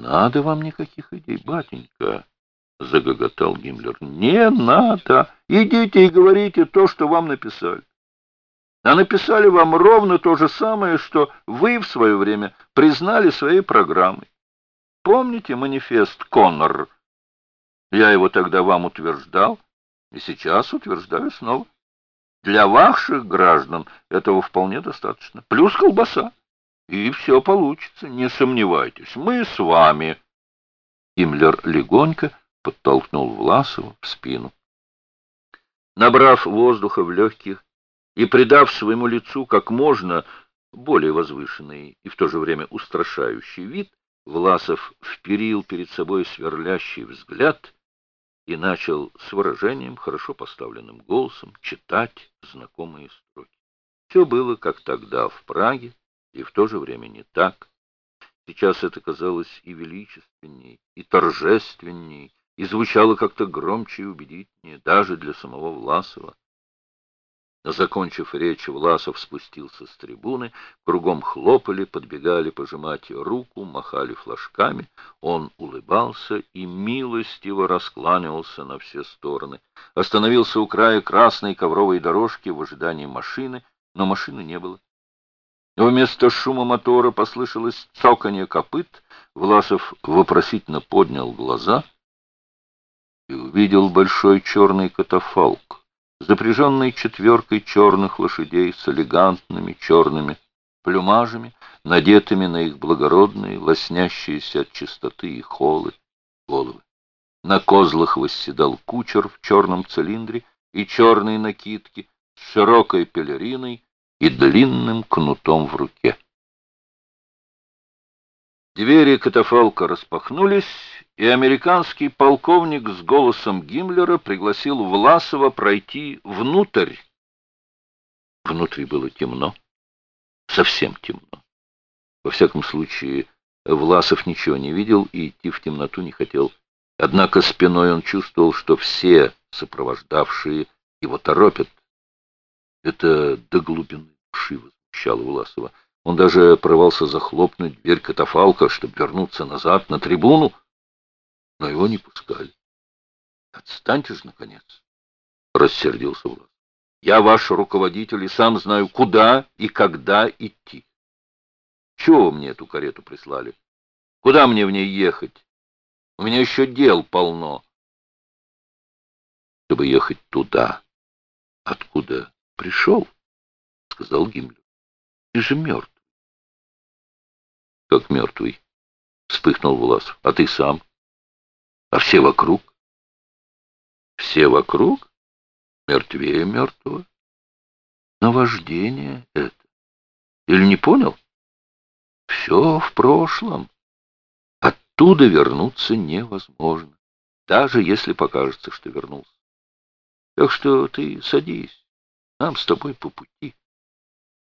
надо вам никаких идей, батенька, — загоготал Гиммлер. — Не надо. Идите и говорите то, что вам написали. А написали вам ровно то же самое, что вы в свое время признали своей программой. Помните манифест Коннор? Я его тогда вам утверждал, и сейчас утверждаю снова. Для ваших граждан этого вполне достаточно. Плюс колбаса. И все получится, не сомневайтесь. Мы с вами. Гиммлер легонько подтолкнул Власова в спину. Набрав воздуха в легких и придав своему лицу как можно более возвышенный и в то же время устрашающий вид, Власов вперил перед собой сверлящий взгляд и начал с выражением, хорошо поставленным голосом, читать знакомые строки. Все было как тогда в Праге, и в то же время не так. Сейчас это казалось и величественней, и торжественней, и звучало как-то громче и убедительнее, даже для самого Власова. Закончив речь, Власов спустился с трибуны, кругом хлопали, подбегали пожимать руку, махали флажками. Он улыбался и милостиво раскланивался на все стороны. Остановился у края красной ковровой дорожки в ожидании машины, но машины не было. Вместо шума мотора послышалось цоканье копыт. Власов вопросительно поднял глаза и увидел большой черный катафалк запряженный четверкой черных лошадей с элегантными черными плюмажами, надетыми на их благородные, лоснящиеся от чистоты и холы головы. На козлах восседал кучер в черном цилиндре и черной накидке с широкой пелериной и длинным кнутом в руке. Двери катафалка распахнулись, и американский полковник с голосом Гиммлера пригласил Власова пройти внутрь. Внутри было темно, совсем темно. Во всяком случае, Власов ничего не видел и идти в темноту не хотел. Однако спиной он чувствовал, что все сопровождавшие его торопят. Это до глубины души возмущало Власова. Он даже порывался захлопнуть дверь катафалка, чтобы вернуться назад на трибуну, но его не пускали. «Отстаньте же, наконец!» — рассердился Влад. «Я ваш руководитель и сам знаю, куда и когда идти. Чего мне эту карету прислали? Куда мне в ней ехать? У меня еще дел полно. Чтобы ехать туда, откуда пришел, — сказал Гиммлер. Ты же мертв. Как мертвый? Вспыхнул Власов. А ты сам? А все вокруг? Все вокруг? Мертвее мертвого? Наваждение это. Или не понял? Все в прошлом. Оттуда вернуться невозможно, даже если покажется, что вернулся. Так что ты садись, нам с тобой по пути.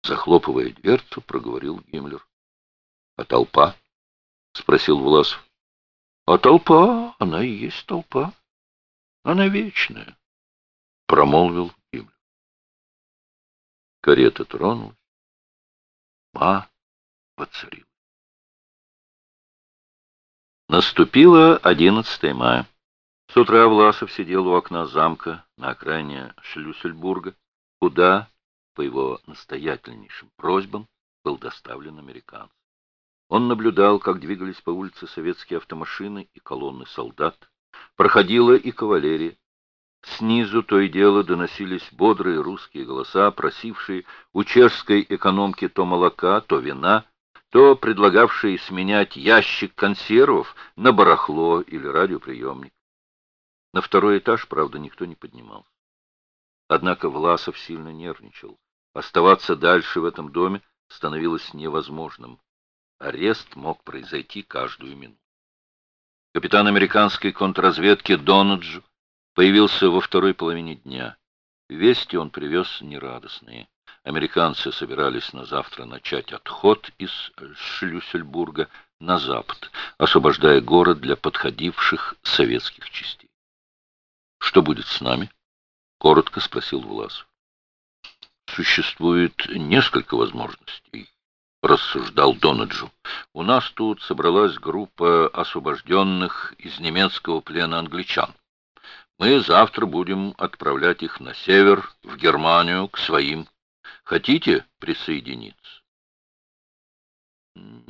Захлопывая дверцу, проговорил Гиммлер. — А толпа? — спросил Власов. — А толпа, она и есть толпа. Она вечная, — промолвил Гиммлер. Карета тронулась. Ма воцарилась. Наступило 11 мая. С утра Власов сидел у окна замка на окраине Шлюссельбурга, куда по его настоятельнейшим просьбам был доставлен американцам. Он наблюдал, как двигались по улице советские автомашины и колонны солдат. Проходила и кавалерия. Снизу то и дело доносились бодрые русские голоса, просившие у чешской экономки то молока, то вина, то предлагавшие сменять ящик консервов на барахло или радиоприемник. На второй этаж, правда, никто не поднимался. Однако Власов сильно нервничал. Оставаться дальше в этом доме становилось невозможным. Арест мог произойти каждую минуту. Капитан американской контрразведки Донаджу появился во второй половине дня. Вести он привез нерадостные. Американцы собирались на завтра начать отход из Шлюссельбурга на запад, освобождая город для подходивших советских частей. «Что будет с нами?» — коротко спросил Власов. Существует несколько возможностей. — рассуждал Донаджу. «У нас тут собралась группа освобожденных из немецкого плена англичан. Мы завтра будем отправлять их на север, в Германию, к своим. Хотите присоединиться?»